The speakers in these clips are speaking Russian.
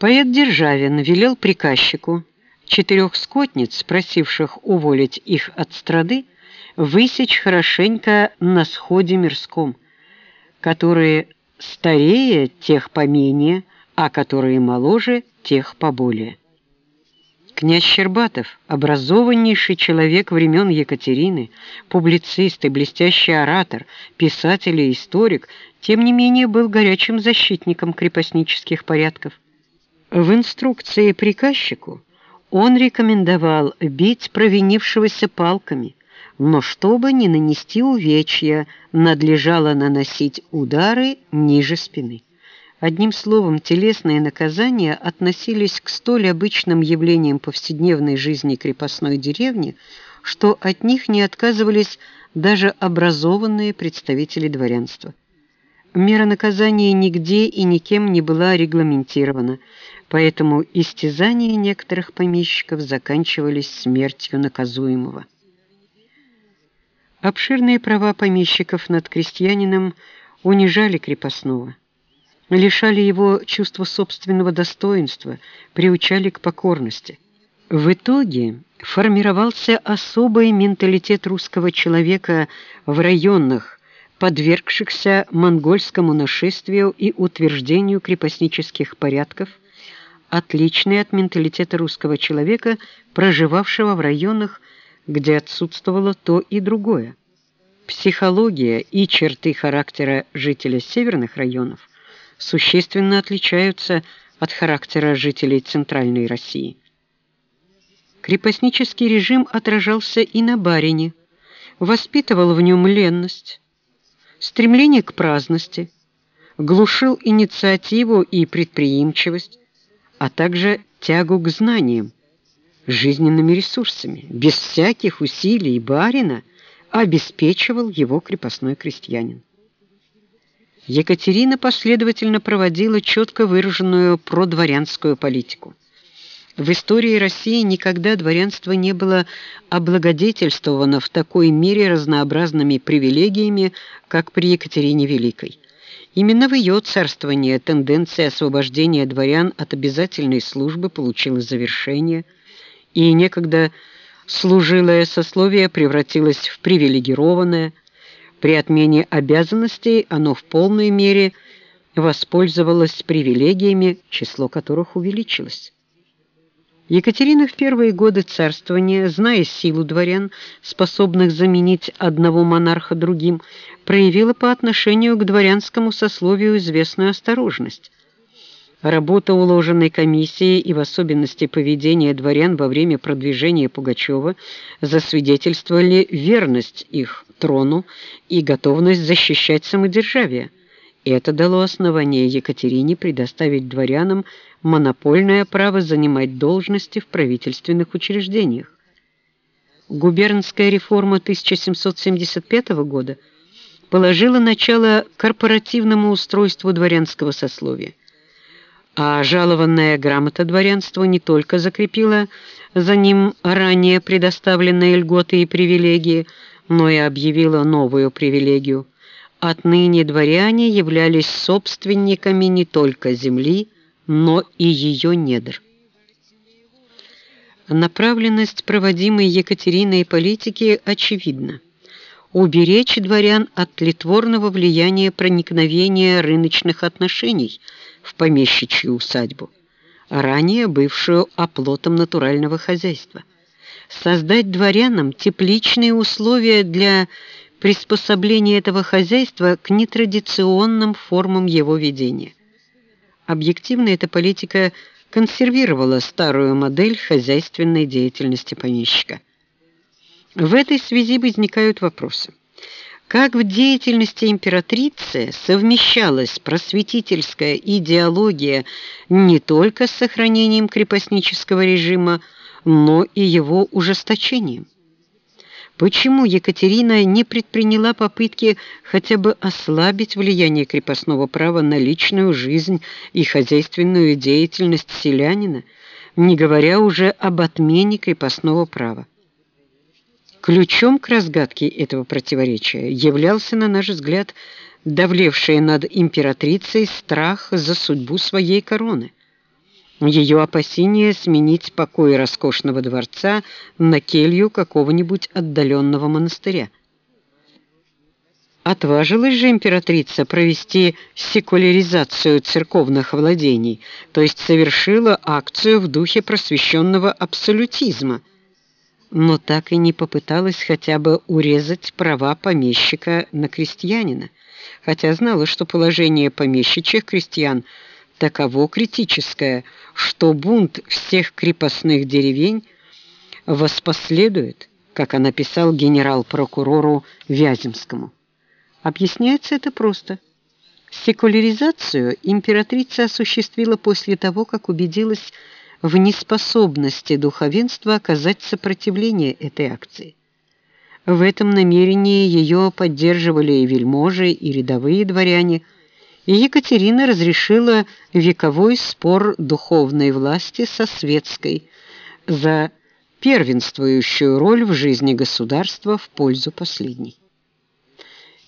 Поэт Державин велел приказчику четырех скотниц, просивших уволить их от страды, высечь хорошенько на сходе мирском, которые старее тех поменее, а которые моложе тех поболее. Князь Щербатов, образованнейший человек времен Екатерины, публицист и блестящий оратор, писатель и историк, тем не менее был горячим защитником крепостнических порядков. В инструкции приказчику он рекомендовал бить провинившегося палками, но чтобы не нанести увечья, надлежало наносить удары ниже спины. Одним словом, телесные наказания относились к столь обычным явлениям повседневной жизни крепостной деревни, что от них не отказывались даже образованные представители дворянства. Мера наказания нигде и никем не была регламентирована, поэтому истязания некоторых помещиков заканчивались смертью наказуемого. Обширные права помещиков над крестьянином унижали крепостного лишали его чувства собственного достоинства, приучали к покорности. В итоге формировался особый менталитет русского человека в районах, подвергшихся монгольскому нашествию и утверждению крепостнических порядков, отличный от менталитета русского человека, проживавшего в районах, где отсутствовало то и другое. Психология и черты характера жителя северных районов существенно отличаются от характера жителей Центральной России. Крепостнический режим отражался и на барине, воспитывал в нем ленность, стремление к праздности, глушил инициативу и предприимчивость, а также тягу к знаниям, жизненными ресурсами. Без всяких усилий барина обеспечивал его крепостной крестьянин. Екатерина последовательно проводила четко выраженную продворянскую политику. В истории России никогда дворянство не было облагодетельствовано в такой мере разнообразными привилегиями, как при Екатерине Великой. Именно в ее царствовании тенденция освобождения дворян от обязательной службы получила завершение, и некогда служилое сословие превратилось в привилегированное, при отмене обязанностей оно в полной мере воспользовалось привилегиями, число которых увеличилось. Екатерина в первые годы царствования, зная силу дворян, способных заменить одного монарха другим, проявила по отношению к дворянскому сословию известную осторожность. Работа уложенной комиссии и в особенности поведение дворян во время продвижения Пугачева засвидетельствовали верность их трону и готовность защищать самодержавие. Это дало основание Екатерине предоставить дворянам монопольное право занимать должности в правительственных учреждениях. Губернская реформа 1775 года положила начало корпоративному устройству дворянского сословия а жалованная грамота дворянства не только закрепила за ним ранее предоставленные льготы и привилегии, но и объявила новую привилегию. Отныне дворяне являлись собственниками не только земли, но и ее недр. Направленность проводимой Екатериной политики очевидна. Уберечь дворян от тлетворного влияния проникновения рыночных отношений – в помещичью усадьбу, ранее бывшую оплотом натурального хозяйства. Создать дворянам тепличные условия для приспособления этого хозяйства к нетрадиционным формам его ведения. Объективно эта политика консервировала старую модель хозяйственной деятельности помещика. В этой связи возникают вопросы. Как в деятельности императрицы совмещалась просветительская идеология не только с сохранением крепостнического режима, но и его ужесточением? Почему Екатерина не предприняла попытки хотя бы ослабить влияние крепостного права на личную жизнь и хозяйственную деятельность селянина, не говоря уже об отмене крепостного права? Ключом к разгадке этого противоречия являлся, на наш взгляд, давлевший над императрицей страх за судьбу своей короны. Ее опасение сменить покой роскошного дворца на келью какого-нибудь отдаленного монастыря. Отважилась же императрица провести секуляризацию церковных владений, то есть совершила акцию в духе просвещенного абсолютизма, но так и не попыталась хотя бы урезать права помещика на крестьянина, хотя знала, что положение помещичьих крестьян таково критическое, что бунт всех крепостных деревень воспоследует, как она писал генерал-прокурору Вяземскому. Объясняется это просто. Секуляризацию императрица осуществила после того, как убедилась в неспособности духовенства оказать сопротивление этой акции. В этом намерении ее поддерживали и вельможи, и рядовые дворяне, и Екатерина разрешила вековой спор духовной власти со светской за первенствующую роль в жизни государства в пользу последней.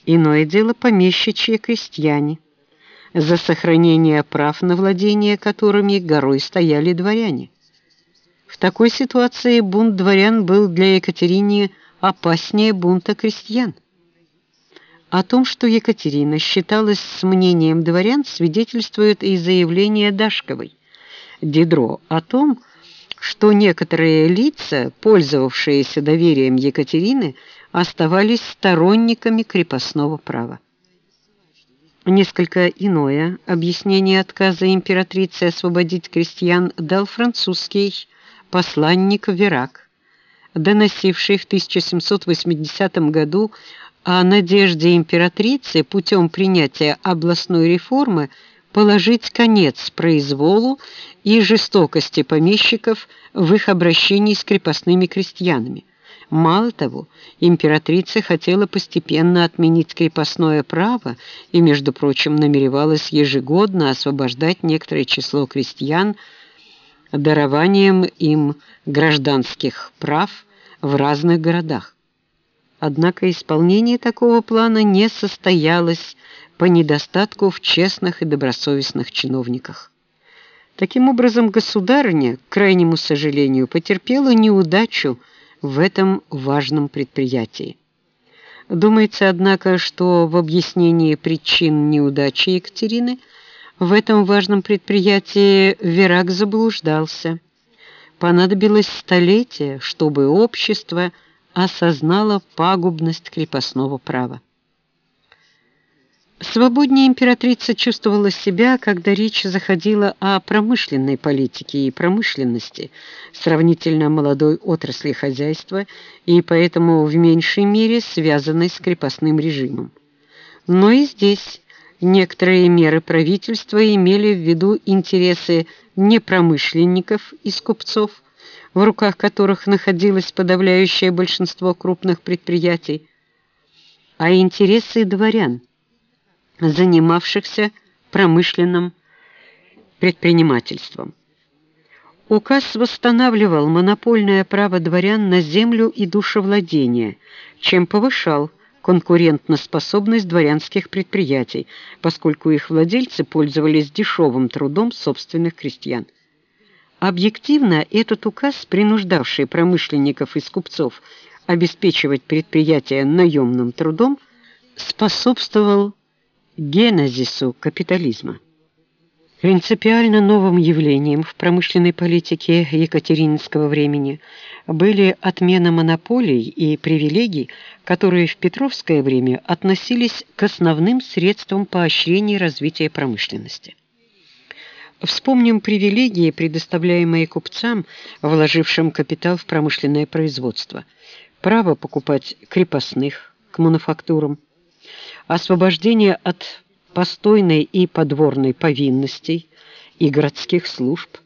Иное дело помещичьи крестьяне, за сохранение прав на владение которыми горой стояли дворяне. В такой ситуации бунт дворян был для Екатерины опаснее бунта крестьян. О том, что Екатерина считалась с мнением дворян, свидетельствует и заявление Дашковой. Дидро о том, что некоторые лица, пользовавшиеся доверием Екатерины, оставались сторонниками крепостного права. Несколько иное объяснение отказа императрицы освободить крестьян дал французский посланник Верак, доносивший в 1780 году о надежде императрицы путем принятия областной реформы положить конец произволу и жестокости помещиков в их обращении с крепостными крестьянами. Мало того, императрица хотела постепенно отменить крепостное право и, между прочим, намеревалась ежегодно освобождать некоторое число крестьян дарованием им гражданских прав в разных городах. Однако исполнение такого плана не состоялось по недостатку в честных и добросовестных чиновниках. Таким образом, государыня, к крайнему сожалению, потерпела неудачу в этом важном предприятии. Думается, однако, что в объяснении причин неудачи Екатерины в этом важном предприятии Верак заблуждался. Понадобилось столетие, чтобы общество осознало пагубность крепостного права. Свободнее императрица чувствовала себя, когда речь заходила о промышленной политике и промышленности, сравнительно молодой отрасли хозяйства и поэтому в меньшей мере связанной с крепостным режимом. Но и здесь некоторые меры правительства имели в виду интересы не промышленников и скупцов, в руках которых находилось подавляющее большинство крупных предприятий, а интересы дворян – занимавшихся промышленным предпринимательством. Указ восстанавливал монопольное право дворян на землю и душевладение, чем повышал конкурентоспособность дворянских предприятий, поскольку их владельцы пользовались дешевым трудом собственных крестьян. Объективно этот указ, принуждавший промышленников и скупцов обеспечивать предприятия наемным трудом, способствовал генезису капитализма. Принципиально новым явлением в промышленной политике екатерининского времени были отмена монополий и привилегий, которые в Петровское время относились к основным средствам поощрения развития промышленности. Вспомним привилегии, предоставляемые купцам, вложившим капитал в промышленное производство. Право покупать крепостных к мануфактурам, освобождение от постойной и подворной повинностей и городских служб,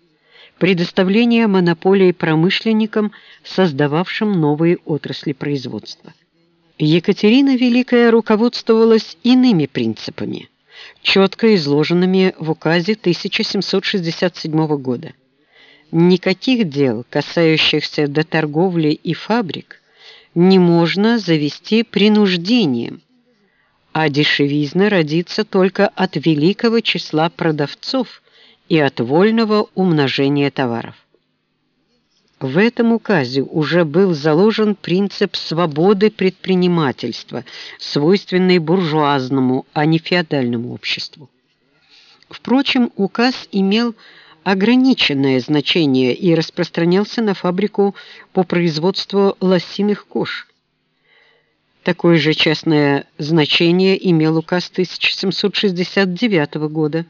предоставление монополии промышленникам, создававшим новые отрасли производства. Екатерина Великая руководствовалась иными принципами, четко изложенными в указе 1767 года. Никаких дел, касающихся до торговли и фабрик, не можно завести принуждением, а дешевизна родится только от великого числа продавцов и от вольного умножения товаров. В этом указе уже был заложен принцип свободы предпринимательства, свойственный буржуазному, а не феодальному обществу. Впрочем, указ имел ограниченное значение и распространялся на фабрику по производству лосиных кож. Такое же частное значение имел указ 1769 года,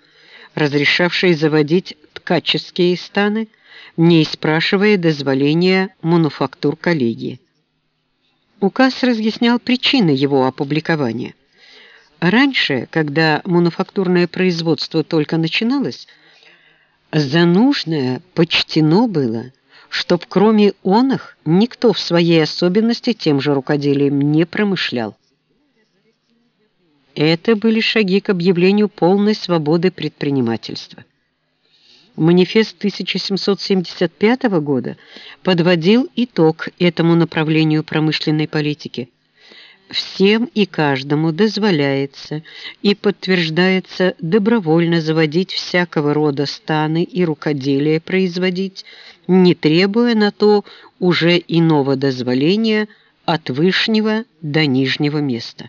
разрешавший заводить ткаческие станы, не спрашивая дозволения мануфактур коллегии. Указ разъяснял причины его опубликования. Раньше, когда мануфактурное производство только начиналось, за нужное почтено было, чтоб кроме оных никто в своей особенности тем же рукоделием не промышлял. Это были шаги к объявлению полной свободы предпринимательства. Манифест 1775 года подводил итог этому направлению промышленной политики. Всем и каждому дозволяется и подтверждается добровольно заводить всякого рода станы и рукоделия производить, не требуя на то уже иного дозволения от вышнего до нижнего места.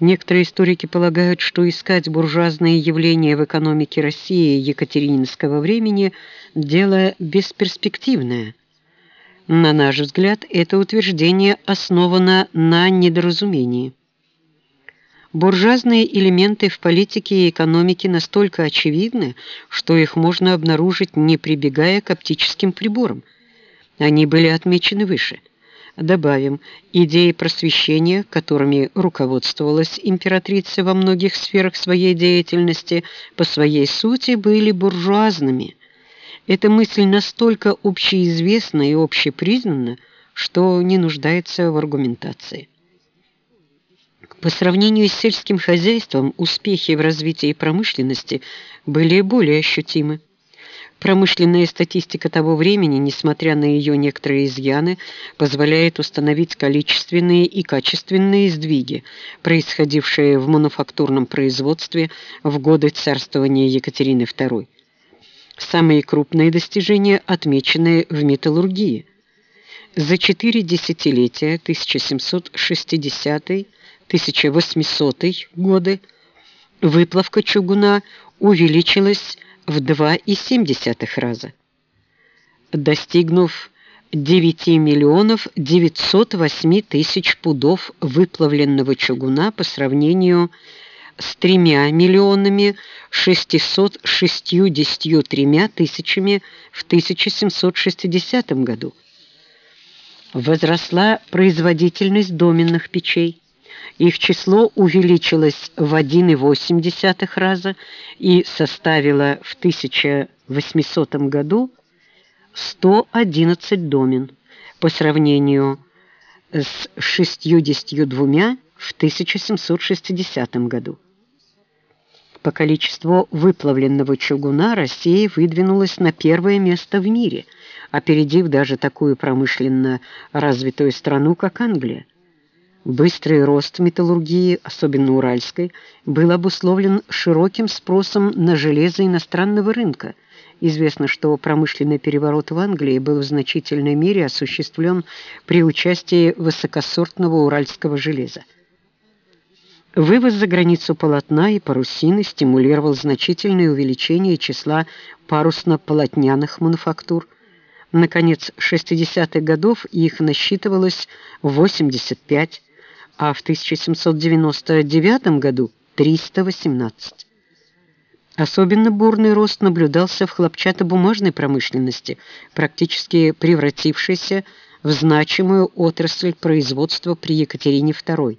Некоторые историки полагают, что искать буржуазные явления в экономике России Екатерининского времени – дело бесперспективное. На наш взгляд, это утверждение основано на недоразумении. Буржуазные элементы в политике и экономике настолько очевидны, что их можно обнаружить, не прибегая к оптическим приборам. Они были отмечены выше – Добавим, идеи просвещения, которыми руководствовалась императрица во многих сферах своей деятельности, по своей сути были буржуазными. Эта мысль настолько общеизвестна и общепризнана, что не нуждается в аргументации. По сравнению с сельским хозяйством успехи в развитии промышленности были более ощутимы. Промышленная статистика того времени, несмотря на ее некоторые изъяны, позволяет установить количественные и качественные сдвиги, происходившие в мануфактурном производстве в годы царствования Екатерины II. Самые крупные достижения отмечены в металлургии. За четыре десятилетия 1760-1800 годы выплавка чугуна увеличилась в 2,7 раза, достигнув 9 миллионов 908 тысяч пудов выплавленного чугуна по сравнению с 3 миллионами 663 тысячами в 1760 году. Возросла производительность доменных печей. Их число увеличилось в 1,8 раза и составило в 1800 году 111 домен по сравнению с 62 в 1760 году. По количеству выплавленного чугуна Россия выдвинулась на первое место в мире, опередив даже такую промышленно развитую страну, как Англия. Быстрый рост металлургии, особенно уральской, был обусловлен широким спросом на железо иностранного рынка. Известно, что промышленный переворот в Англии был в значительной мере осуществлен при участии высокосортного уральского железа. Вывоз за границу полотна и парусины стимулировал значительное увеличение числа парусно-полотняных мануфактур. Наконец, 60-х годов их насчитывалось 85 а в 1799 году 318. Особенно бурный рост наблюдался в хлопчатобумажной промышленности, практически превратившейся в значимую отрасль производства при Екатерине II.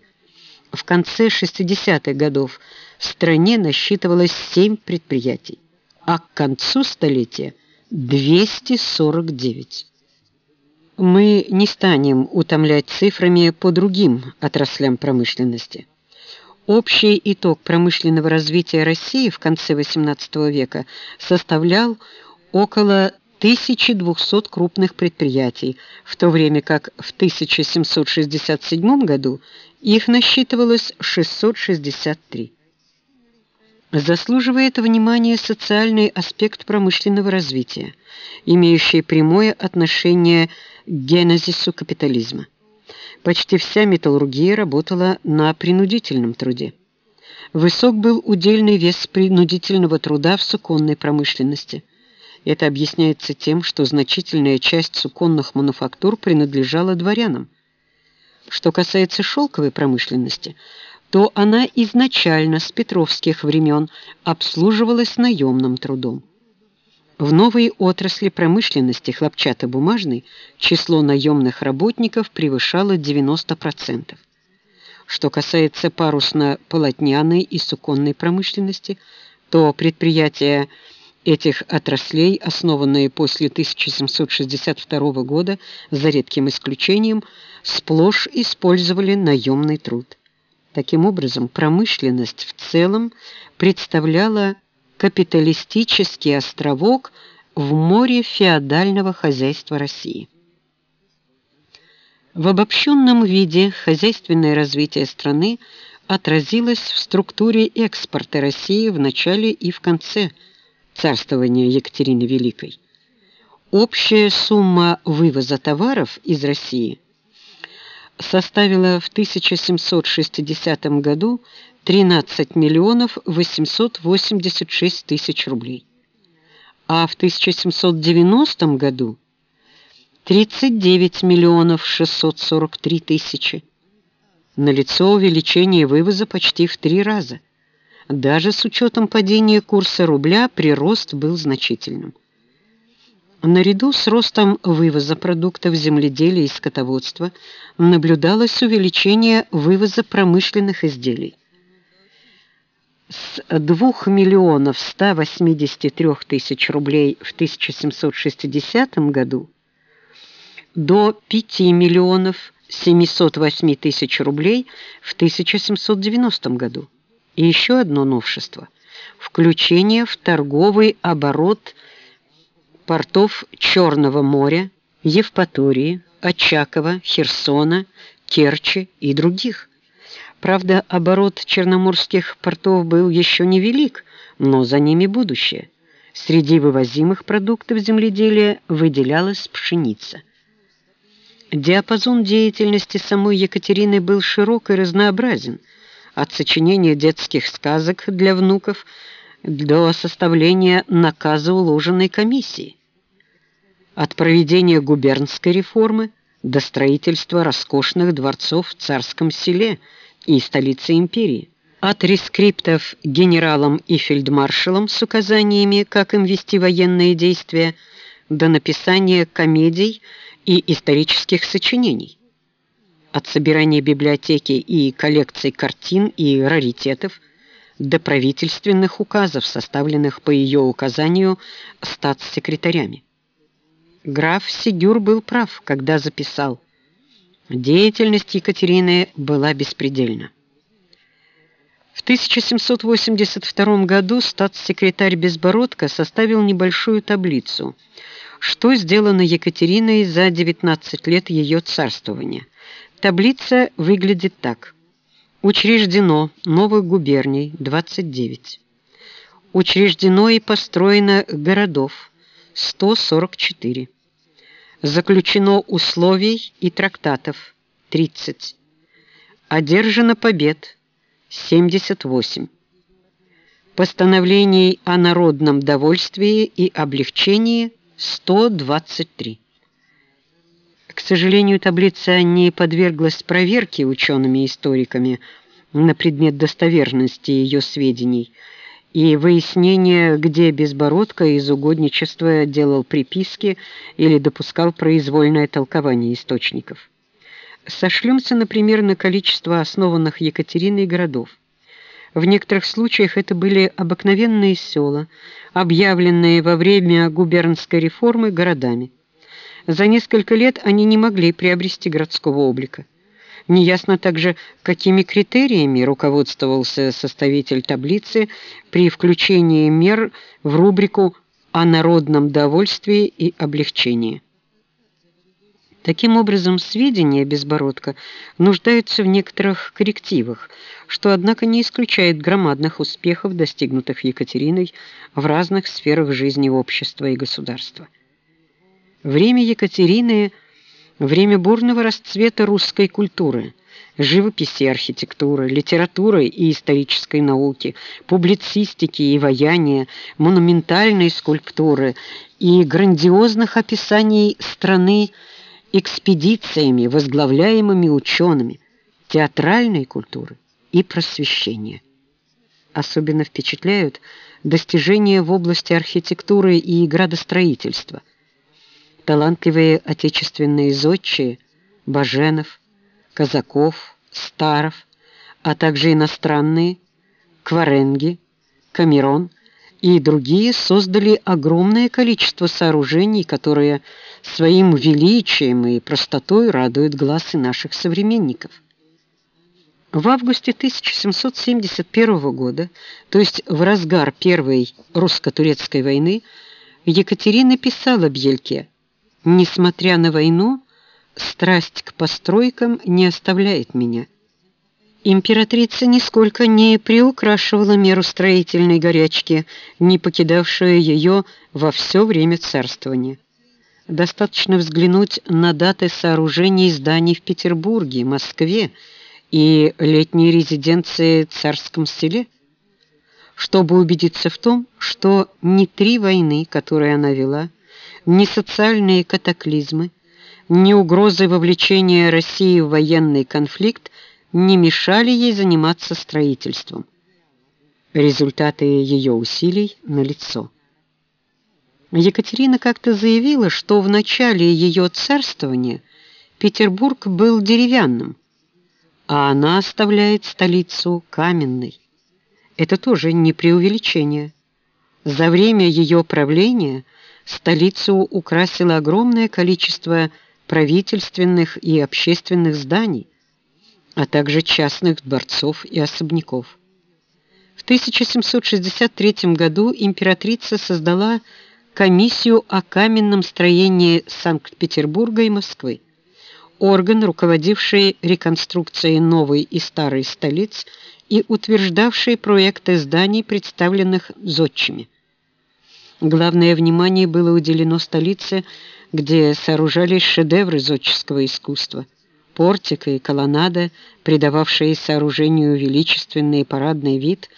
В конце 60-х годов в стране насчитывалось 7 предприятий, а к концу столетия – 249. Мы не станем утомлять цифрами по другим отраслям промышленности. Общий итог промышленного развития России в конце XVIII века составлял около 1200 крупных предприятий, в то время как в 1767 году их насчитывалось 663. Заслуживает внимания социальный аспект промышленного развития, имеющий прямое отношение к генезису капитализма. Почти вся металлургия работала на принудительном труде. Высок был удельный вес принудительного труда в суконной промышленности. Это объясняется тем, что значительная часть суконных мануфактур принадлежала дворянам. Что касается шелковой промышленности, то она изначально с петровских времен обслуживалась наемным трудом. В новой отрасли промышленности хлопчатобумажной число наемных работников превышало 90%. Что касается парусно-полотняной и суконной промышленности, то предприятия этих отраслей, основанные после 1762 года, за редким исключением, сплошь использовали наемный труд. Таким образом, промышленность в целом представляла капиталистический островок в море феодального хозяйства России. В обобщенном виде хозяйственное развитие страны отразилось в структуре экспорта России в начале и в конце царствования Екатерины Великой. Общая сумма вывоза товаров из России составила в 1760 году 13 миллионов 886 тысяч рублей, а в 1790 году 39 миллионов 643 тысячи. Налицо увеличение вывоза почти в три раза. Даже с учетом падения курса рубля прирост был значительным. Наряду с ростом вывоза продуктов земледелия и скотоводства наблюдалось увеличение вывоза промышленных изделий. С 2 миллионов 183 тысяч рублей в 1760 году до 5 миллионов 708 тысяч рублей в 1790 году. И еще одно новшество – включение в торговый оборот портов Черного моря, Евпатории, Очакова, Херсона, Керчи и других. Правда, оборот черноморских портов был еще невелик, но за ними будущее. Среди вывозимых продуктов земледелия выделялась пшеница – Диапазон деятельности самой Екатерины был широк и разнообразен, от сочинения детских сказок для внуков до составления наказа уложенной комиссии, от проведения губернской реформы до строительства роскошных дворцов в царском селе и столице империи, от рескриптов генералам и фельдмаршалам с указаниями, как им вести военные действия, до написания комедий и исторических сочинений. От собирания библиотеки и коллекций картин и раритетов до правительственных указов, составленных по ее указанию статс-секретарями. Граф Сигюр был прав, когда записал «Деятельность Екатерины была беспредельна». В 1782 году статс-секретарь Безбородко составил небольшую таблицу – что сделано Екатериной за 19 лет ее царствования. Таблица выглядит так. Учреждено новых губерний 29. Учреждено и построено городов 144. Заключено условий и трактатов 30. Одержано побед 78. Постановлений о народном довольствии и облегчении 123. К сожалению, таблица не подверглась проверке учеными-историками на предмет достоверности ее сведений и выяснения, где Безбородко из угодничества делал приписки или допускал произвольное толкование источников. Сошлемся, например, на количество основанных Екатериной городов. В некоторых случаях это были обыкновенные села, объявленные во время губернской реформы городами. За несколько лет они не могли приобрести городского облика. Неясно также, какими критериями руководствовался составитель таблицы при включении мер в рубрику «О народном довольствии и облегчении». Таким образом, сведения Безбородка нуждаются в некоторых коррективах, что, однако, не исключает громадных успехов, достигнутых Екатериной в разных сферах жизни общества и государства. Время Екатерины – время бурного расцвета русской культуры, живописи архитектуры, литературы и исторической науки, публицистики и ваяния, монументальной скульптуры и грандиозных описаний страны экспедициями, возглавляемыми учеными, театральной культуры и просвещения. Особенно впечатляют достижения в области архитектуры и градостроительства. Талантливые отечественные зодчие Баженов, Казаков, Старов, а также иностранные Кваренги, Камерон – и другие создали огромное количество сооружений, которые своим величием и простотой радуют глаз и наших современников. В августе 1771 года, то есть в разгар Первой русско-турецкой войны, Екатерина писала Бьельке «Несмотря на войну, страсть к постройкам не оставляет меня». Императрица нисколько не приукрашивала меру строительной горячки, не покидавшую ее во все время царствования. Достаточно взглянуть на даты сооружений зданий в Петербурге, Москве и летней резиденции в Царском селе, чтобы убедиться в том, что ни три войны, которые она вела, ни социальные катаклизмы, ни угрозы вовлечения России в военный конфликт не мешали ей заниматься строительством. Результаты ее усилий налицо. Екатерина как-то заявила, что в начале ее царствования Петербург был деревянным, а она оставляет столицу каменной. Это тоже не преувеличение. За время ее правления столицу украсило огромное количество правительственных и общественных зданий, а также частных дворцов и особняков. В 1763 году императрица создала комиссию о каменном строении Санкт-Петербурга и Москвы, орган, руководивший реконструкцией новой и старой столиц и утверждавший проекты зданий, представленных зодчими. Главное внимание было уделено столице, где сооружались шедевры зодческого искусства – портик и колоннада, придававшие сооружению величественный парадный вид,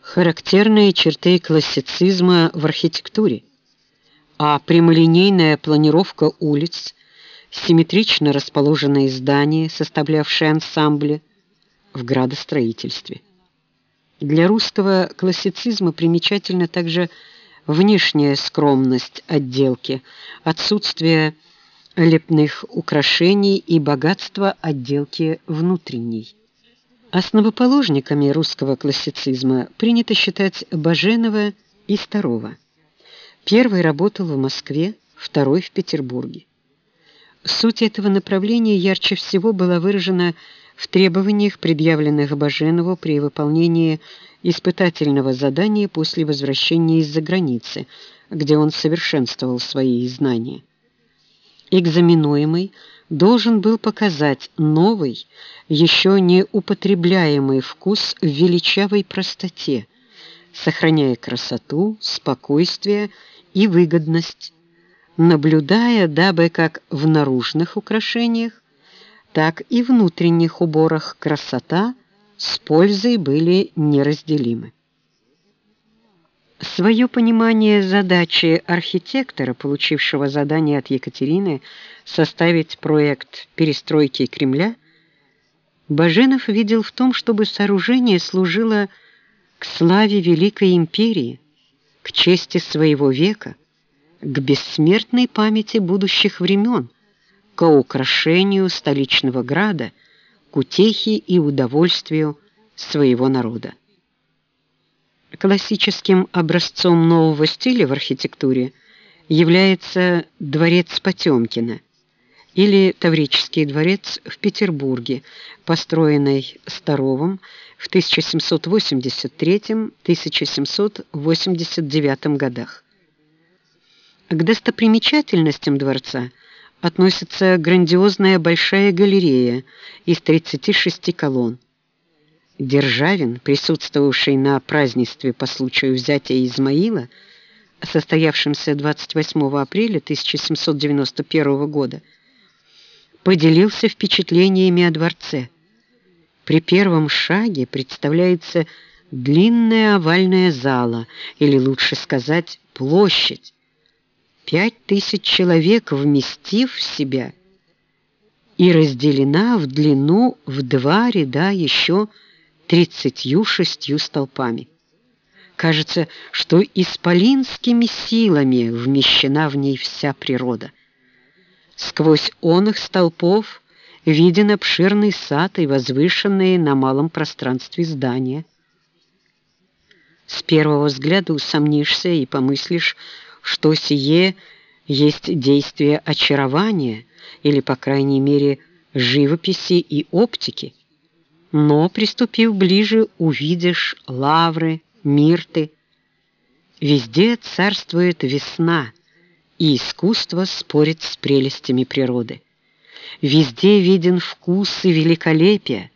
характерные черты классицизма в архитектуре, а прямолинейная планировка улиц, симметрично расположенные здания, составлявшие ансамбли в градостроительстве. Для русского классицизма примечательна также внешняя скромность отделки, отсутствие лепных украшений и богатства отделки внутренней. Основоположниками русского классицизма принято считать Баженова и Старова. Первый работал в Москве, второй в Петербурге. Суть этого направления ярче всего была выражена в требованиях, предъявленных Баженову при выполнении испытательного задания после возвращения из-за границы, где он совершенствовал свои знания. Экзаменуемый должен был показать новый, еще не употребляемый вкус в величавой простоте, сохраняя красоту, спокойствие и выгодность, наблюдая, дабы как в наружных украшениях, так и внутренних уборах красота с пользой были неразделимы. Свое понимание задачи архитектора, получившего задание от Екатерины составить проект перестройки Кремля, Баженов видел в том, чтобы сооружение служило к славе великой империи, к чести своего века, к бессмертной памяти будущих времен, к украшению столичного града, к утехе и удовольствию своего народа. Классическим образцом нового стиля в архитектуре является дворец Потемкина или Таврический дворец в Петербурге, построенный Старовым в 1783-1789 годах. К достопримечательностям дворца относится грандиозная большая галерея из 36 колонн. Державин, присутствовавший на празднестве по случаю взятия Измаила, состоявшемся 28 апреля 1791 года, поделился впечатлениями о дворце. При первом шаге представляется длинная овальная зала, или лучше сказать, площадь. Пять тысяч человек вместив в себя и разделена в длину в два ряда еще тридцатью шестью столпами. Кажется, что исполинскими силами вмещена в ней вся природа. Сквозь он их столпов виден обширный сад и возвышенные на малом пространстве здания. С первого взгляда усомнишься и помыслишь, что сие есть действие очарования или, по крайней мере, живописи и оптики. Но, приступив ближе, увидишь лавры, мирты. Везде царствует весна, и искусство спорит с прелестями природы. Везде виден вкус и великолепие,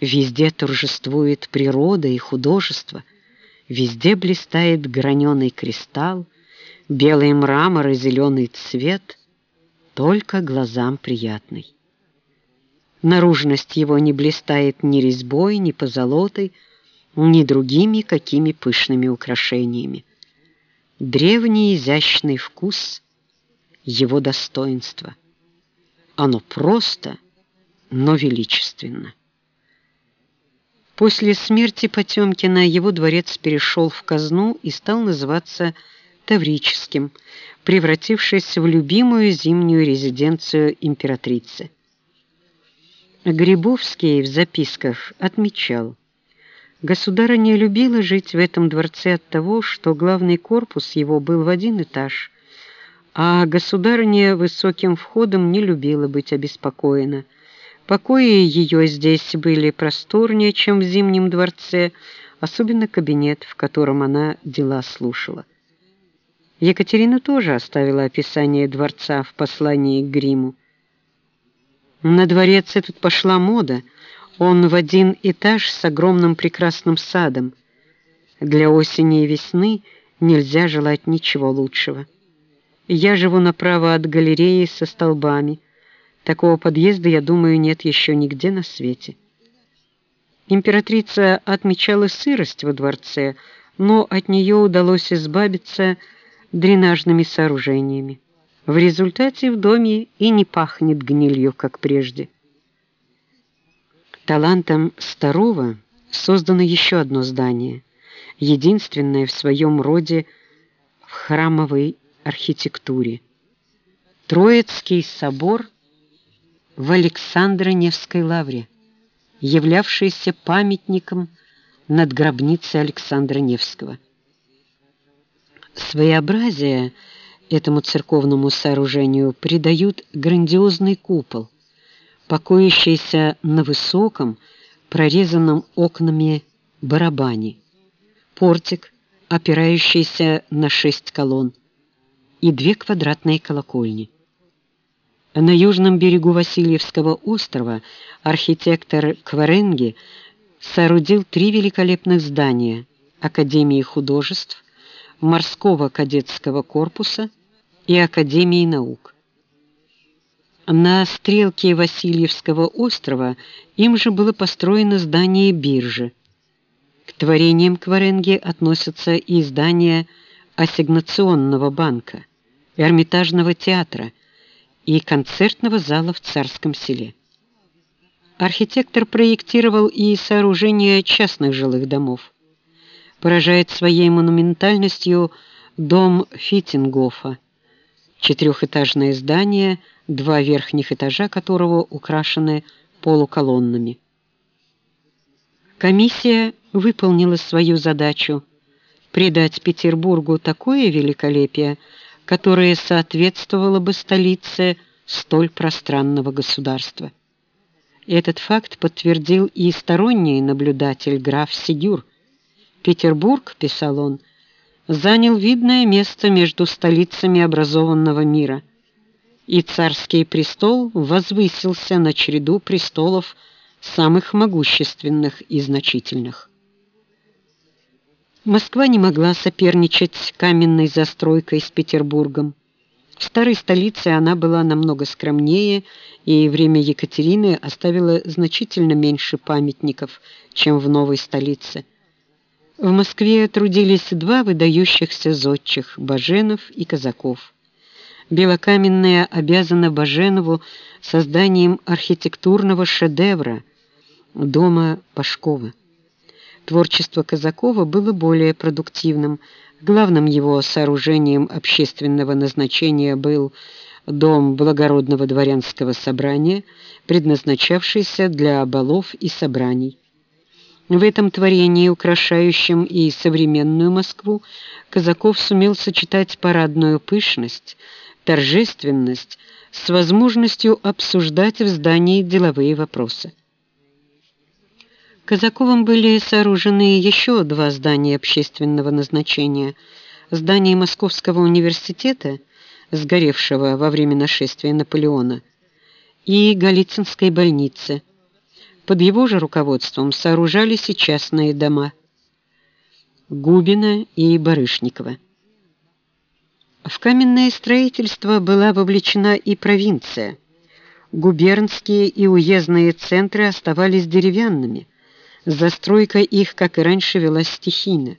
везде торжествует природа и художество, везде блистает граненый кристалл, белый мрамор и зеленый цвет, только глазам приятный. Наружность его не блистает ни резьбой, ни позолотой, ни другими какими пышными украшениями. Древний изящный вкус — его достоинство. Оно просто, но величественно. После смерти Потемкина его дворец перешел в казну и стал называться Таврическим, превратившись в любимую зимнюю резиденцию императрицы. Грибовский в записках отмечал, Государыня любила жить в этом дворце от того, что главный корпус его был в один этаж, а государыня высоким входом не любила быть обеспокоена. Покои ее здесь были просторнее, чем в Зимнем дворце, особенно кабинет, в котором она дела слушала. Екатерина тоже оставила описание дворца в послании к Гриму. На дворец этот пошла мода — он в один этаж с огромным прекрасным садом. Для осени и весны нельзя желать ничего лучшего. Я живу направо от галереи со столбами. Такого подъезда, я думаю, нет еще нигде на свете. Императрица отмечала сырость во дворце, но от нее удалось избавиться дренажными сооружениями. В результате в доме и не пахнет гнилью, как прежде. Талантом Старова создано еще одно здание, единственное в своем роде в храмовой архитектуре. Троицкий собор в Александро-Невской лавре, являвшийся памятником над гробницей Александра Невского. Своеобразие этому церковному сооружению придают грандиозный купол, покоящийся на высоком, прорезанном окнами барабане, портик, опирающийся на шесть колонн, и две квадратные колокольни. На южном берегу Васильевского острова архитектор Кваренги соорудил три великолепных здания Академии художеств, Морского кадетского корпуса и Академии наук. На стрелке Васильевского острова им же было построено здание биржи. К творениям Кваренги относятся и здания ассигнационного банка, Эрмитажного театра и концертного зала в Царском селе. Архитектор проектировал и сооружение частных жилых домов. Поражает своей монументальностью дом Фитингофа, четырехэтажное здание – два верхних этажа которого украшены полуколоннами. Комиссия выполнила свою задачу придать Петербургу такое великолепие, которое соответствовало бы столице столь пространного государства. Этот факт подтвердил и сторонний наблюдатель граф Сигюр. «Петербург», — писал он, — занял видное место между столицами образованного мира — и царский престол возвысился на череду престолов самых могущественных и значительных. Москва не могла соперничать с каменной застройкой с Петербургом. В старой столице она была намного скромнее, и время Екатерины оставило значительно меньше памятников, чем в новой столице. В Москве трудились два выдающихся зодчих – Баженов и Казаков. Белокаменная обязана Баженову созданием архитектурного шедевра – дома Пашкова. Творчество Казакова было более продуктивным. Главным его сооружением общественного назначения был дом благородного дворянского собрания, предназначавшийся для балов и собраний. В этом творении, украшающем и современную Москву, Казаков сумел сочетать парадную пышность, торжественность с возможностью обсуждать в здании деловые вопросы. Казаковым были сооружены еще два здания общественного назначения. Здание Московского университета, сгоревшего во время нашествия Наполеона, и Голицынской больницы. Под его же руководством сооружались и частные дома Губина и Барышникова. В каменное строительство была вовлечена и провинция. Губернские и уездные центры оставались деревянными – Застройка их, как и раньше, велась стихийно.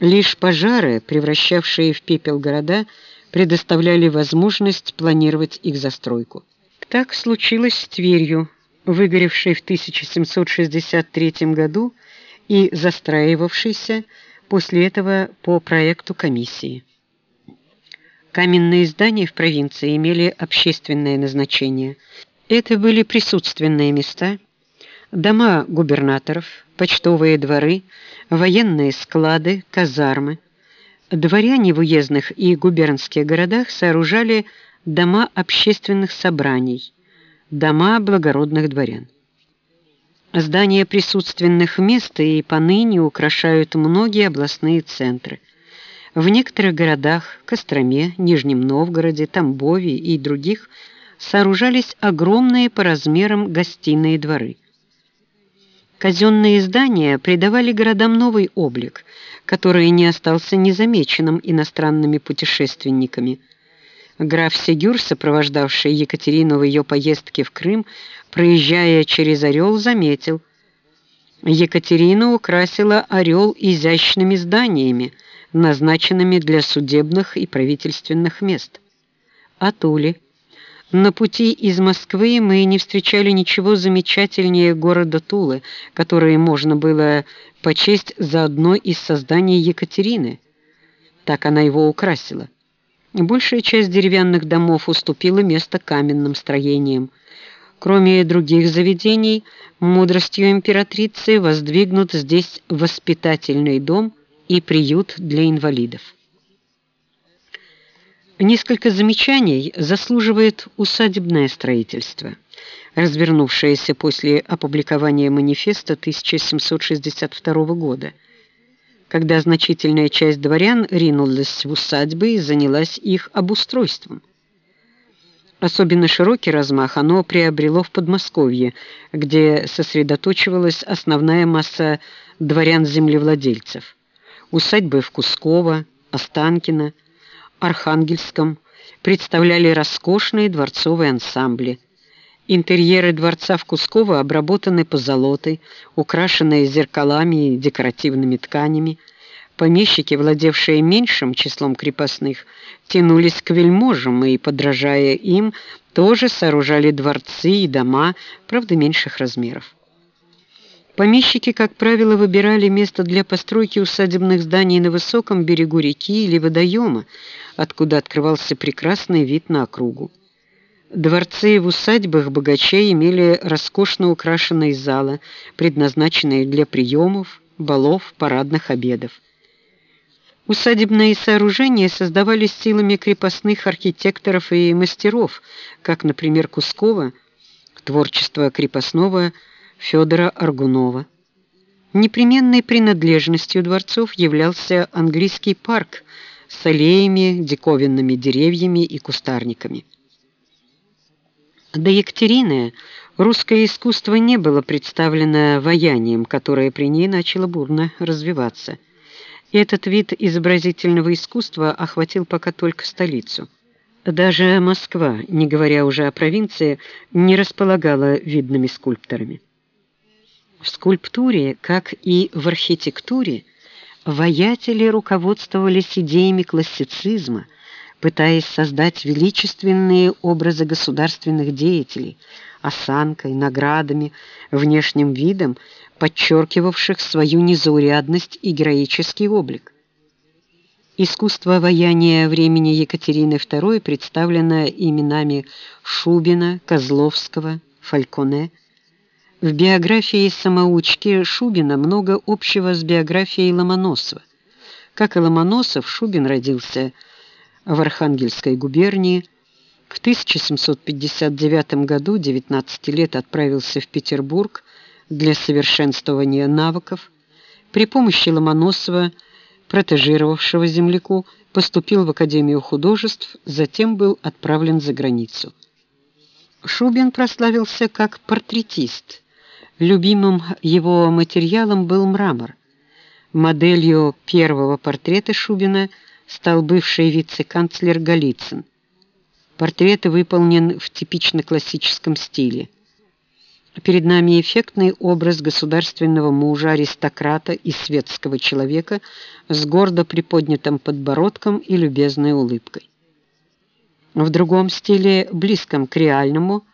Лишь пожары, превращавшие в пепел города, предоставляли возможность планировать их застройку. Так случилось с Тверью, выгоревшей в 1763 году и застраивавшейся после этого по проекту комиссии. Каменные здания в провинции имели общественное назначение. Это были присутственные места – дома губернаторов, почтовые дворы, военные склады, казармы. Дворяне в уездных и губернских городах сооружали дома общественных собраний, дома благородных дворян. Здания присутственных мест и поныне украшают многие областные центры. В некоторых городах, Костроме, Нижнем Новгороде, Тамбове и других, сооружались огромные по размерам гостиные дворы – Казенные здания придавали городам новый облик, который не остался незамеченным иностранными путешественниками. Граф Сегюр, сопровождавший Екатерину в ее поездке в Крым, проезжая через Орел, заметил. Екатерина украсила Орел изящными зданиями, назначенными для судебных и правительственных мест. А Тули – на пути из Москвы мы не встречали ничего замечательнее города Тулы, который можно было почесть за одно из созданий Екатерины. Так она его украсила. Большая часть деревянных домов уступила место каменным строениям. Кроме других заведений, мудростью императрицы воздвигнут здесь воспитательный дом и приют для инвалидов. Несколько замечаний заслуживает усадебное строительство, развернувшееся после опубликования манифеста 1762 года, когда значительная часть дворян ринулась в усадьбы и занялась их обустройством. Особенно широкий размах оно приобрело в Подмосковье, где сосредоточивалась основная масса дворян-землевладельцев. Усадьбы в Кусково, Останкино, Архангельском представляли роскошные дворцовые ансамбли. Интерьеры дворца в Кусково обработаны позолотой, украшенные зеркалами и декоративными тканями. Помещики, владевшие меньшим числом крепостных, тянулись к вельможам и, подражая им, тоже сооружали дворцы и дома, правда, меньших размеров. Помещики, как правило, выбирали место для постройки усадебных зданий на высоком берегу реки или водоема, откуда открывался прекрасный вид на округу. Дворцы в усадьбах богачей имели роскошно украшенные залы, предназначенные для приемов, балов, парадных обедов. Усадебные сооружения создавались силами крепостных архитекторов и мастеров, как, например, Кускова, творчество крепостного – Федора Аргунова. Непременной принадлежностью дворцов являлся английский парк с аллеями, диковинными деревьями и кустарниками. До Екатерины русское искусство не было представлено ваянием, которое при ней начало бурно развиваться. Этот вид изобразительного искусства охватил пока только столицу. Даже Москва, не говоря уже о провинции, не располагала видными скульпторами. В скульптуре, как и в архитектуре, воятели руководствовались идеями классицизма, пытаясь создать величественные образы государственных деятелей, осанкой, наградами, внешним видом, подчеркивавших свою незаурядность и героический облик. Искусство ваяния времени Екатерины II представлено именами Шубина, Козловского, Фальконе. В биографии самоучки Шубина много общего с биографией Ломоносова. Как и Ломоносов, Шубин родился в Архангельской губернии. В 1759 году 19 лет отправился в Петербург для совершенствования навыков. При помощи Ломоносова, протежировавшего земляку, поступил в Академию художеств, затем был отправлен за границу. Шубин прославился как портретист. Любимым его материалом был мрамор. Моделью первого портрета Шубина – стал бывший вице-канцлер Голицын. Портрет выполнен в типично классическом стиле. Перед нами эффектный образ государственного мужа, аристократа и светского человека с гордо приподнятым подбородком и любезной улыбкой. В другом стиле, близком к реальному,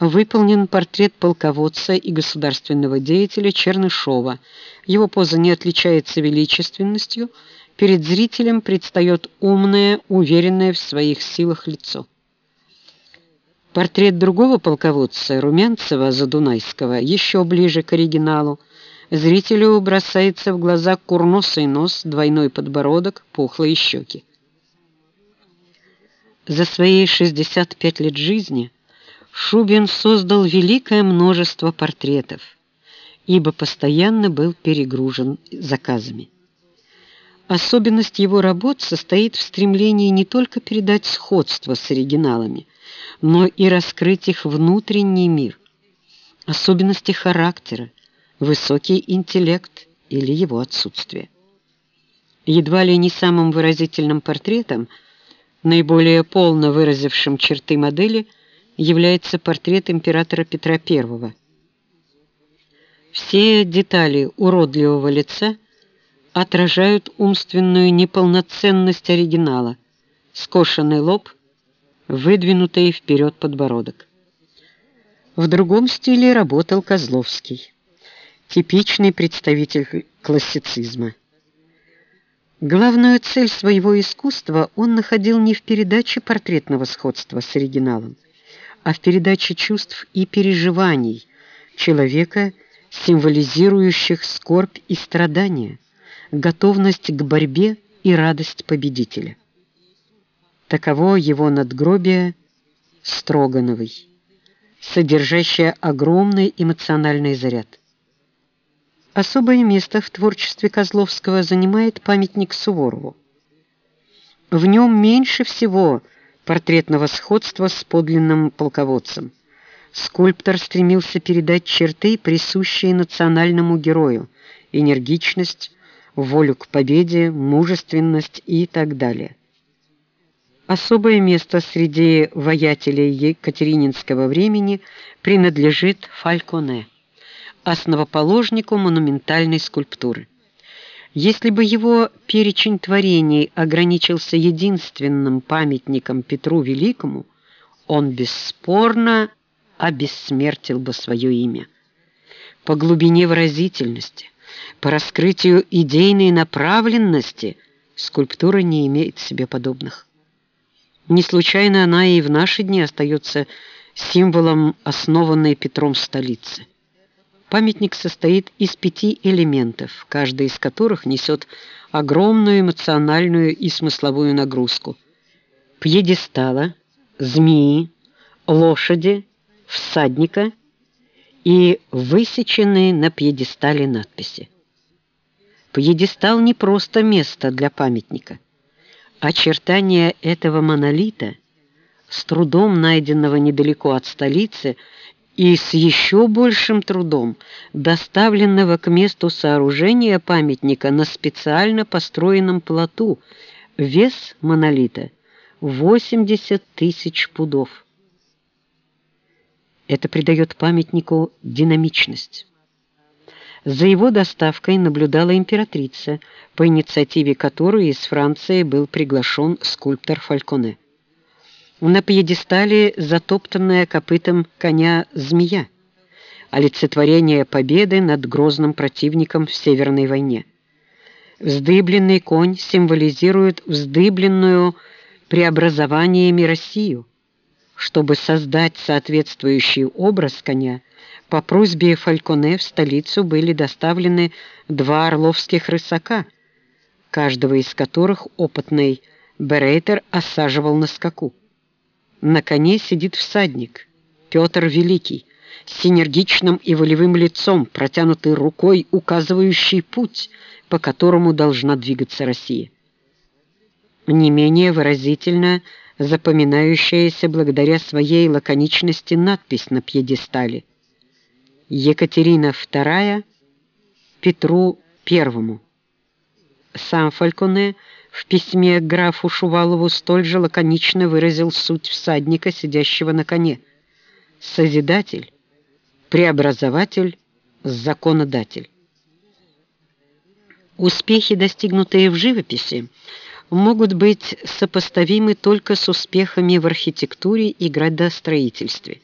выполнен портрет полководца и государственного деятеля Чернышова. Его поза не отличается величественностью, перед зрителем предстает умное, уверенное в своих силах лицо. Портрет другого полководца, Румянцева-Задунайского, еще ближе к оригиналу. Зрителю бросается в глаза курносый нос, двойной подбородок, пухлые щеки. За свои 65 лет жизни Шубин создал великое множество портретов, ибо постоянно был перегружен заказами. Особенность его работ состоит в стремлении не только передать сходство с оригиналами, но и раскрыть их внутренний мир, особенности характера, высокий интеллект или его отсутствие. Едва ли не самым выразительным портретом, наиболее полно выразившим черты модели, является портрет императора Петра I. Все детали уродливого лица – отражают умственную неполноценность оригинала. Скошенный лоб, выдвинутый вперед подбородок. В другом стиле работал Козловский, типичный представитель классицизма. Главную цель своего искусства он находил не в передаче портретного сходства с оригиналом, а в передаче чувств и переживаний человека, символизирующих скорбь и страдания готовность к борьбе и радость победителя. Таково его надгробие Строгановой, содержащее огромный эмоциональный заряд. Особое место в творчестве Козловского занимает памятник Суворову. В нем меньше всего портретного сходства с подлинным полководцем. Скульптор стремился передать черты, присущие национальному герою, энергичность, волю к победе, мужественность и так далее. Особое место среди воятелей Екатерининского времени принадлежит Фальконе, основоположнику монументальной скульптуры. Если бы его перечень творений ограничился единственным памятником Петру Великому, он бесспорно обессмертил бы свое имя. По глубине выразительности, по раскрытию идейной направленности скульптура не имеет себе подобных. Не случайно она и в наши дни остается символом основанной Петром столицы. Памятник состоит из пяти элементов, каждый из которых несет огромную эмоциональную и смысловую нагрузку. Пьедестала, змеи, лошади, всадника и высеченные на пьедестале надписи. Пьедестал не просто место для памятника. Очертания этого монолита с трудом найденного недалеко от столицы и с еще большим трудом доставленного к месту сооружения памятника на специально построенном плоту. Вес монолита 80 тысяч пудов. Это придает памятнику динамичность. За его доставкой наблюдала императрица, по инициативе которой из Франции был приглашен скульптор Фальконе. На пьедестале затоптанная копытом коня змея, олицетворение победы над грозным противником в Северной войне. Вздыбленный конь символизирует вздыбленную преобразованиями Россию. Чтобы создать соответствующий образ коня, по просьбе Фальконе в столицу были доставлены два орловских рысака, каждого из которых опытный Берейтер осаживал на скаку. На коне сидит всадник, Петр Великий, с энергичным и волевым лицом, протянутой рукой, указывающий путь, по которому должна двигаться Россия. Не менее выразительно запоминающаяся благодаря своей лаконичности надпись на пьедестале «Екатерина II Петру I». Сам Фальконе – в письме к графу Шувалову столь же лаконично выразил суть всадника, сидящего на коне. Созидатель, преобразователь, законодатель. Успехи, достигнутые в живописи, могут быть сопоставимы только с успехами в архитектуре и градостроительстве.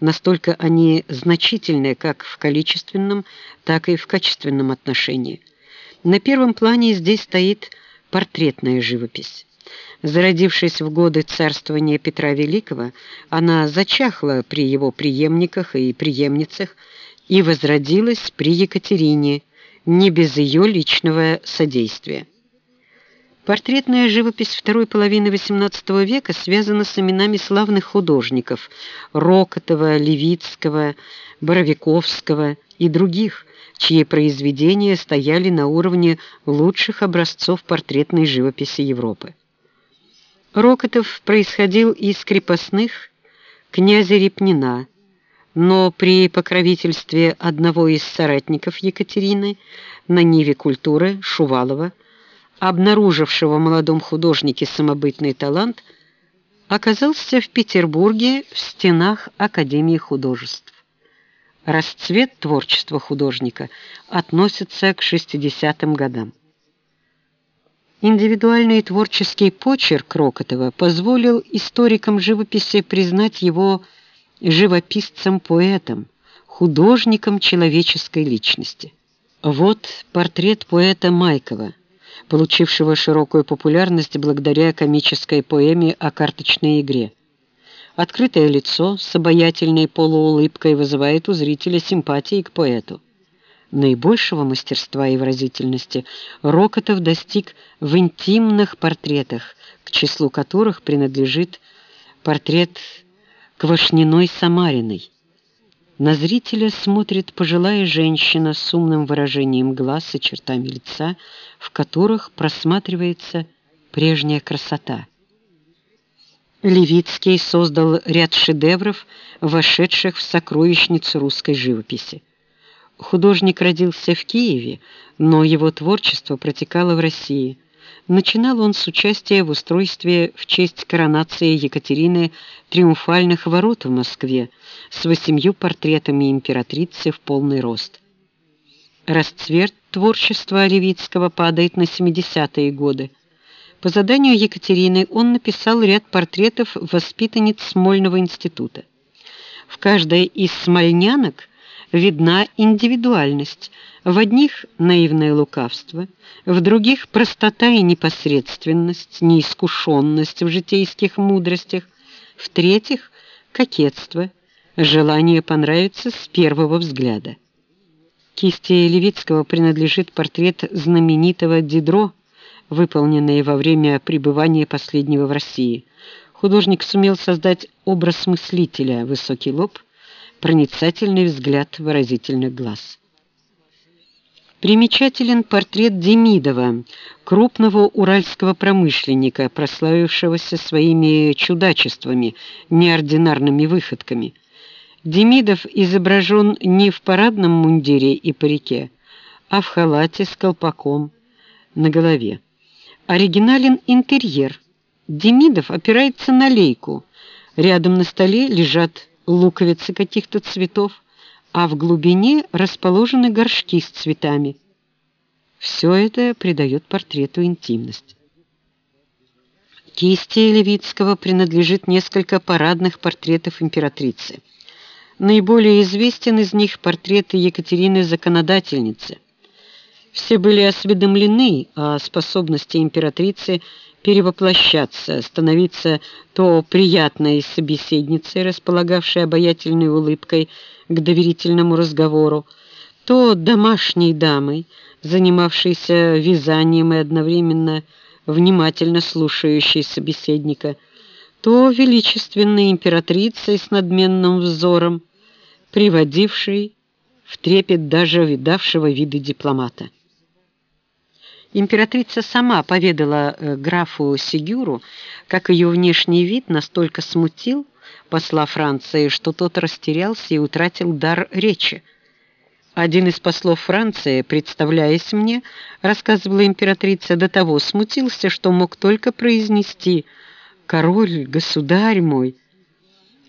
Настолько они значительны как в количественном, так и в качественном отношении. На первом плане здесь стоит портретная живопись. Зародившись в годы царствования Петра Великого, она зачахла при его преемниках и преемницах и возродилась при Екатерине, не без ее личного содействия. Портретная живопись второй половины XVIII века связана с именами славных художников Рокотова, Левицкого, Боровиковского и других, чьи произведения стояли на уровне лучших образцов портретной живописи Европы. Рокотов происходил из крепостных князя Репнина, но при покровительстве одного из соратников Екатерины на Ниве культуры Шувалова, обнаружившего в молодом художнике самобытный талант, оказался в Петербурге в стенах Академии художеств. Расцвет творчества художника относится к 60-м годам. Индивидуальный творческий почерк Рокотова позволил историкам живописи признать его живописцем-поэтом, художником человеческой личности. Вот портрет поэта Майкова, получившего широкую популярность благодаря комической поэме о карточной игре. Открытое лицо с обаятельной полуулыбкой вызывает у зрителя симпатии к поэту. Наибольшего мастерства и выразительности Рокотов достиг в интимных портретах, к числу которых принадлежит портрет Квашниной Самариной. На зрителя смотрит пожилая женщина с умным выражением глаз и чертами лица, в которых просматривается прежняя красота. Левицкий создал ряд шедевров, вошедших в сокровищницу русской живописи. Художник родился в Киеве, но его творчество протекало в России. Начинал он с участия в устройстве в честь коронации Екатерины триумфальных ворот в Москве с восемью портретами императрицы в полный рост. Расцвет творчества Левицкого падает на 70-е годы. По заданию Екатерины он написал ряд портретов воспитанниц Смольного института. В каждой из смольнянок видна индивидуальность. В одних наивное лукавство, в других простота и непосредственность, неискушенность в житейских мудростях, в третьих кокетство, желание понравиться с первого взгляда. Кисти Левицкого принадлежит портрет знаменитого Дидро – выполненные во время пребывания последнего в России. Художник сумел создать образ мыслителя, высокий лоб, проницательный взгляд выразительных глаз. Примечателен портрет Демидова, крупного уральского промышленника, прославившегося своими чудачествами, неординарными выходками. Демидов изображен не в парадном мундире и парике, а в халате с колпаком на голове. Оригинален интерьер. Демидов опирается на лейку. Рядом на столе лежат луковицы каких-то цветов а в глубине расположены горшки с цветами. Все это придает портрету интимность. Кисти Левицкого принадлежит несколько парадных портретов императрицы. Наиболее известен из них портреты Екатерины Законодательницы. Все были осведомлены о способности императрицы перевоплощаться, становиться то приятной собеседницей, располагавшей обаятельной улыбкой к доверительному разговору, то домашней дамой, занимавшейся вязанием и одновременно внимательно слушающей собеседника, то величественной императрицей с надменным взором, приводившей в трепет даже видавшего виды дипломата. Императрица сама поведала э, графу Сигюру, как ее внешний вид настолько смутил посла Франции, что тот растерялся и утратил дар речи. Один из послов Франции, представляясь мне, рассказывала императрица, до того смутился, что мог только произнести «Король, государь мой».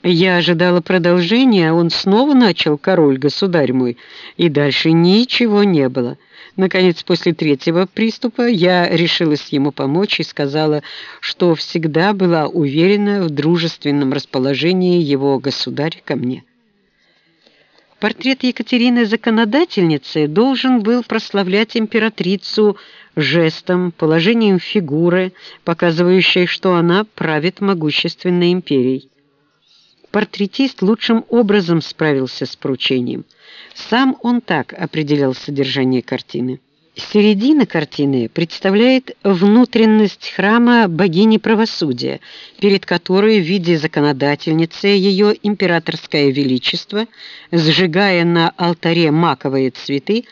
Я ожидала продолжения, а он снова начал «Король, государь мой», и дальше ничего не было. Наконец, после третьего приступа я решилась ему помочь и сказала, что всегда была уверена в дружественном расположении его государя ко мне. Портрет Екатерины законодательницы должен был прославлять императрицу жестом, положением фигуры, показывающей, что она правит могущественной империей. Портретист лучшим образом справился с поручением – сам он так определял содержание картины. Середина картины представляет внутренность храма богини правосудия, перед которой в виде законодательницы ее императорское величество, сжигая на алтаре маковые цветы,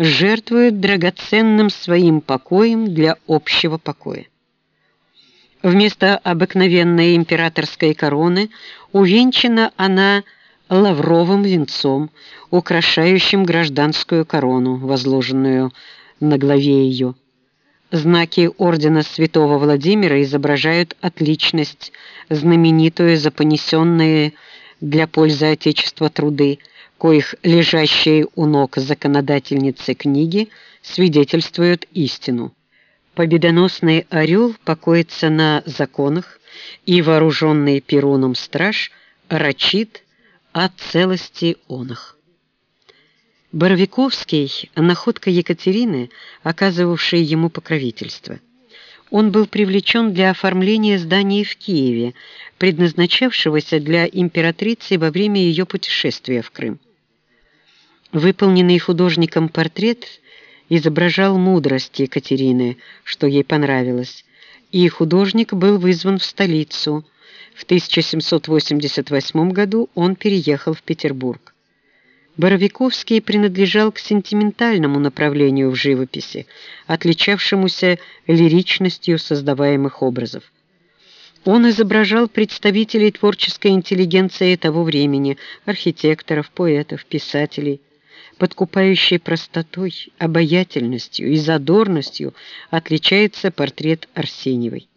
жертвует драгоценным своим покоем для общего покоя. Вместо обыкновенной императорской короны увенчана она лавровым венцом, украшающим гражданскую корону, возложенную на главе ее. Знаки ордена святого Владимира изображают отличность, знаменитую за понесенные для пользы Отечества труды, коих лежащие у ног законодательницы книги свидетельствуют истину. Победоносный орел покоится на законах, и вооруженный перуном страж рачит о целости онах. Боровиковский – находка Екатерины, оказывавшая ему покровительство. Он был привлечен для оформления здания в Киеве, предназначавшегося для императрицы во время ее путешествия в Крым. Выполненный художником портрет изображал мудрость Екатерины, что ей понравилось, и художник был вызван в столицу. В 1788 году он переехал в Петербург. Боровиковский принадлежал к сентиментальному направлению в живописи, отличавшемуся лиричностью создаваемых образов. Он изображал представителей творческой интеллигенции того времени, архитекторов, поэтов, писателей. Подкупающей простотой, обаятельностью и задорностью отличается портрет Арсеньевой.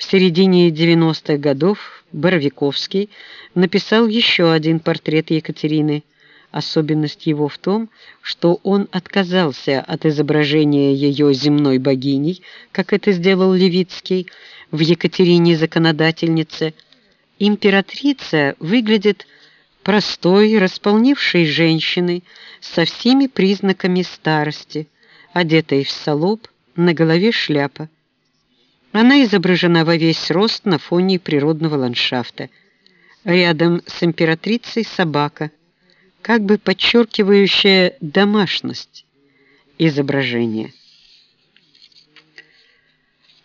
В середине 90-х годов Боровиковский написал еще один портрет Екатерины – Особенность его в том, что он отказался от изображения ее земной богиней, как это сделал Левицкий в Екатерине законодательнице. Императрица выглядит простой, располневшей женщиной со всеми признаками старости, одетой в салоп, на голове шляпа. Она изображена во весь рост на фоне природного ландшафта. Рядом с императрицей собака – как бы подчеркивающая домашность изображения.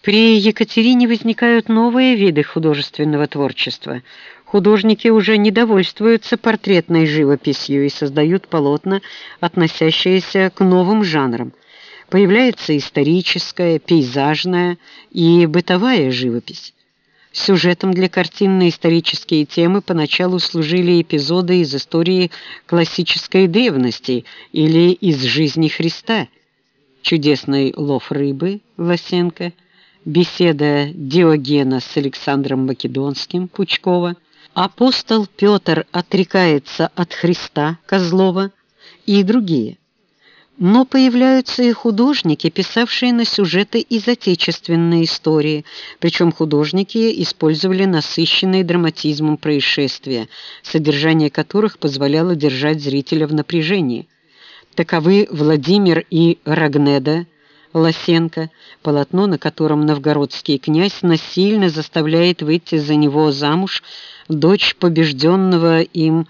При Екатерине возникают новые виды художественного творчества. Художники уже не довольствуются портретной живописью и создают полотна, относящиеся к новым жанрам. Появляется историческая, пейзажная и бытовая живопись. Сюжетом для картин исторические темы поначалу служили эпизоды из истории классической древности или из жизни Христа. Чудесный лов рыбы Лосенко, беседа Диогена с Александром Македонским Пучкова, апостол Петр отрекается от Христа Козлова и другие – но появляются и художники, писавшие на сюжеты из отечественной истории, причем художники использовали насыщенные драматизмом происшествия, содержание которых позволяло держать зрителя в напряжении. Таковы Владимир и Рагнеда Лосенко, полотно, на котором новгородский князь насильно заставляет выйти за него замуж дочь побежденного им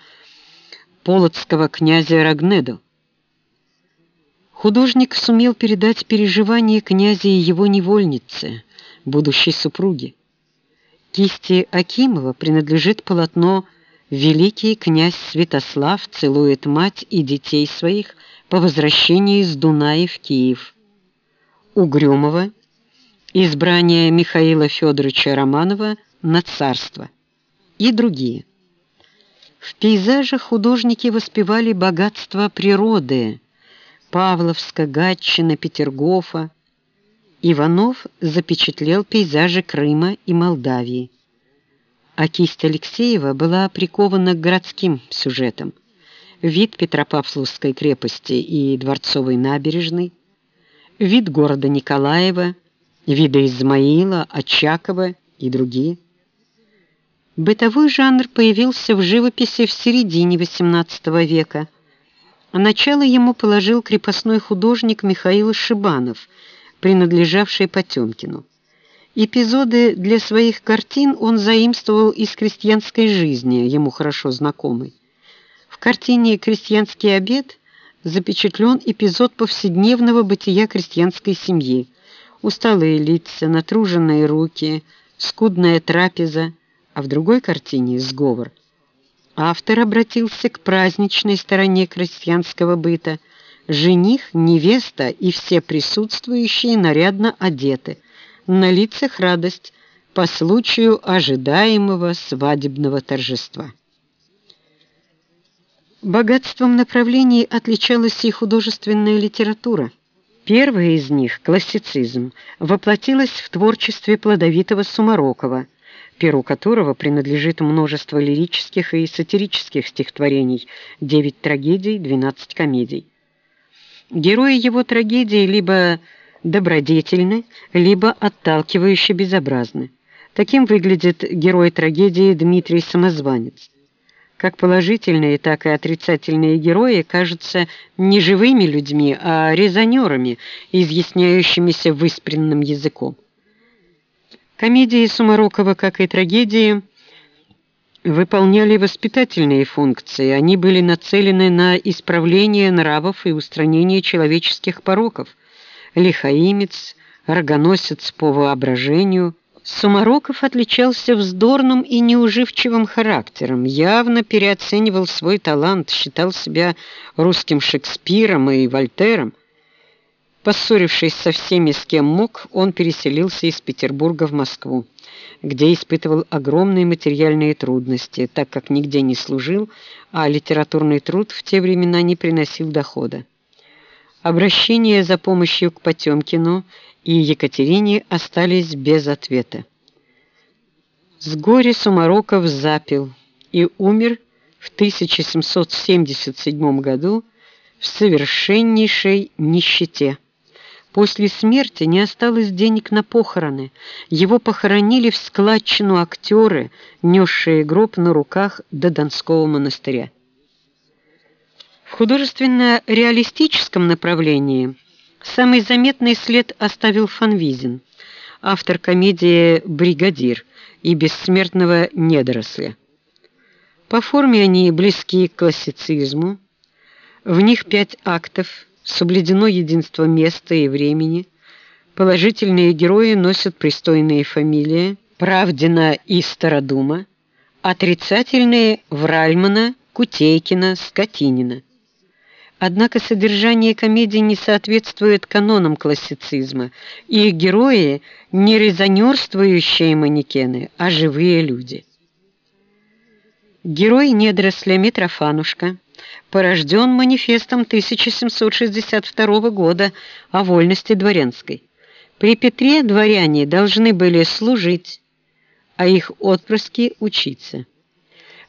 полоцкого князя Рагнеду. Художник сумел передать переживания князя и его невольницы, будущей супруги. Кисти Акимова принадлежит полотно «Великий князь Святослав целует мать и детей своих по возвращении из Дуная в Киев». Угрюмова «Избрание Михаила Федоровича Романова на царство» и другие. В пейзажах художники воспевали богатство природы – Павловска, Гатчина, Петергофа. Иванов запечатлел пейзажи Крыма и Молдавии. А кисть Алексеева была прикована к городским сюжетам. Вид Петропавловской крепости и Дворцовой набережной, вид города Николаева, виды Измаила, Очакова и другие. Бытовой жанр появился в живописи в середине XVIII века – а начало ему положил крепостной художник Михаил Шибанов, принадлежавший Потемкину. Эпизоды для своих картин он заимствовал из крестьянской жизни, ему хорошо знакомой. В картине «Крестьянский обед» запечатлен эпизод повседневного бытия крестьянской семьи. Усталые лица, натруженные руки, скудная трапеза, а в другой картине «Сговор» автор обратился к праздничной стороне крестьянского быта. Жених, невеста и все присутствующие нарядно одеты. На лицах радость по случаю ожидаемого свадебного торжества. Богатством направлений отличалась и художественная литература. Первая из них, классицизм, воплотилась в творчестве плодовитого Сумарокова – перу которого принадлежит множество лирических и сатирических стихотворений, девять трагедий, двенадцать комедий. Герои его трагедии либо добродетельны, либо отталкивающе безобразны. Таким выглядит герой трагедии Дмитрий Самозванец. Как положительные, так и отрицательные герои кажутся не живыми людьми, а резонерами, изъясняющимися выспренным языком. Комедии Сумарокова, как и трагедии, выполняли воспитательные функции. Они были нацелены на исправление нравов и устранение человеческих пороков. Лихаимец, рогоносец по воображению. Сумароков отличался вздорным и неуживчивым характером, явно переоценивал свой талант, считал себя русским Шекспиром и Вольтером. Поссорившись со всеми, с кем мог, он переселился из Петербурга в Москву, где испытывал огромные материальные трудности, так как нигде не служил, а литературный труд в те времена не приносил дохода. Обращения за помощью к Потемкину и Екатерине остались без ответа. С горя Сумароков запил и умер в 1777 году в совершеннейшей нищете. После смерти не осталось денег на похороны. Его похоронили в складчину актеры, несшие гроб на руках до Донского монастыря. В художественно-реалистическом направлении самый заметный след оставил Фанвизин, автор комедии «Бригадир» и «Бессмертного недоросля». По форме они близки к классицизму, в них пять актов – соблюдено единство места и времени, Положительные герои носят пристойные фамилии Правдина и Стародума, отрицательные Вральмана, Кутейкина, Скотинина. Однако содержание комедии не соответствует канонам классицизма, и герои не резонерствующие манекены, а живые люди. Герой недоросля Митрофанушка порожден манифестом 1762 года о вольности дворянской. При Петре дворяне должны были служить, а их отпрыски учиться.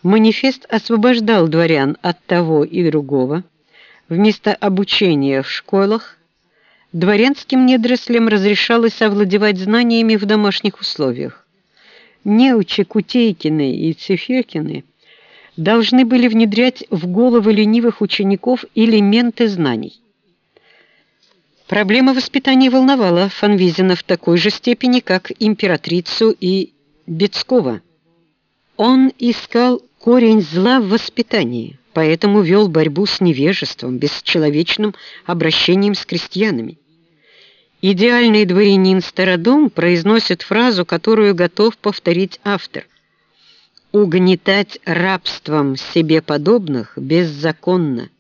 Манифест освобождал дворян от того и другого. Вместо обучения в школах дворянским недорослям разрешалось овладевать знаниями в домашних условиях. Неучи Кутейкины и Циферкины должны были внедрять в головы ленивых учеников элементы знаний. Проблема воспитания волновала Фанвизина в такой же степени, как императрицу и Бецкова. Он искал корень зла в воспитании, поэтому вел борьбу с невежеством, бесчеловечным обращением с крестьянами. Идеальный дворянин Стародом произносит фразу, которую готов повторить автор. «Угнетать рабством себе подобных беззаконно».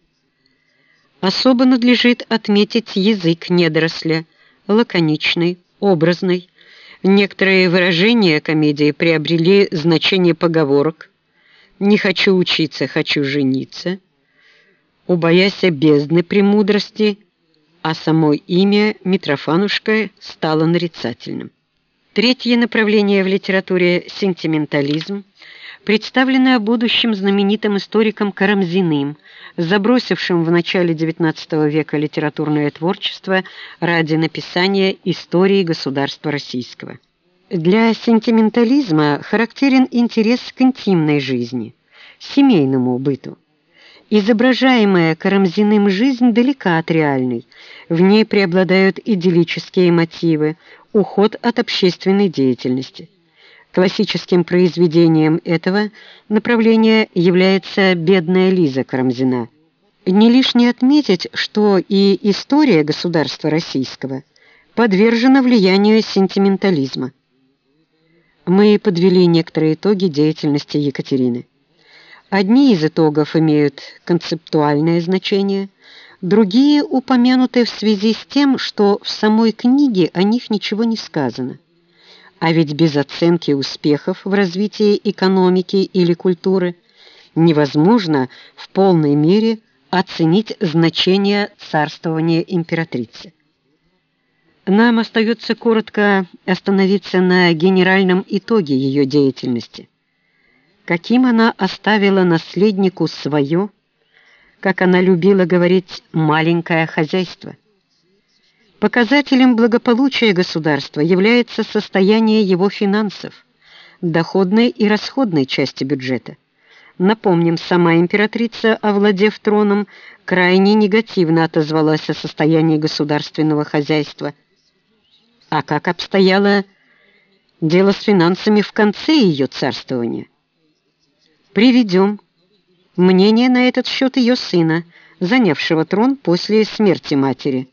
Особо надлежит отметить язык недоросля, лаконичный, образный, Некоторые выражения комедии приобрели значение поговорок «не хочу учиться, хочу жениться», «убояся бездны премудрости», а само имя Митрофанушка стало нарицательным. Третье направление в литературе – сентиментализм – представленная будущим знаменитым историком Карамзиным, забросившим в начале XIX века литературное творчество ради написания истории государства российского. Для сентиментализма характерен интерес к интимной жизни, семейному быту. Изображаемая Карамзиным жизнь далека от реальной, в ней преобладают идиллические мотивы, уход от общественной деятельности – Классическим произведением этого направления является «Бедная Лиза» Карамзина. Не лишне отметить, что и история государства российского подвержена влиянию сентиментализма. Мы подвели некоторые итоги деятельности Екатерины. Одни из итогов имеют концептуальное значение, другие упомянуты в связи с тем, что в самой книге о них ничего не сказано. А ведь без оценки успехов в развитии экономики или культуры невозможно в полной мере оценить значение царствования императрицы. Нам остается коротко остановиться на генеральном итоге ее деятельности. Каким она оставила наследнику свое, как она любила говорить, маленькое хозяйство – Показателем благополучия государства является состояние его финансов, доходной и расходной части бюджета. Напомним, сама императрица, овладев троном, крайне негативно отозвалась о состоянии государственного хозяйства. А как обстояло дело с финансами в конце ее царствования? Приведем мнение на этот счет ее сына, занявшего трон после смерти матери.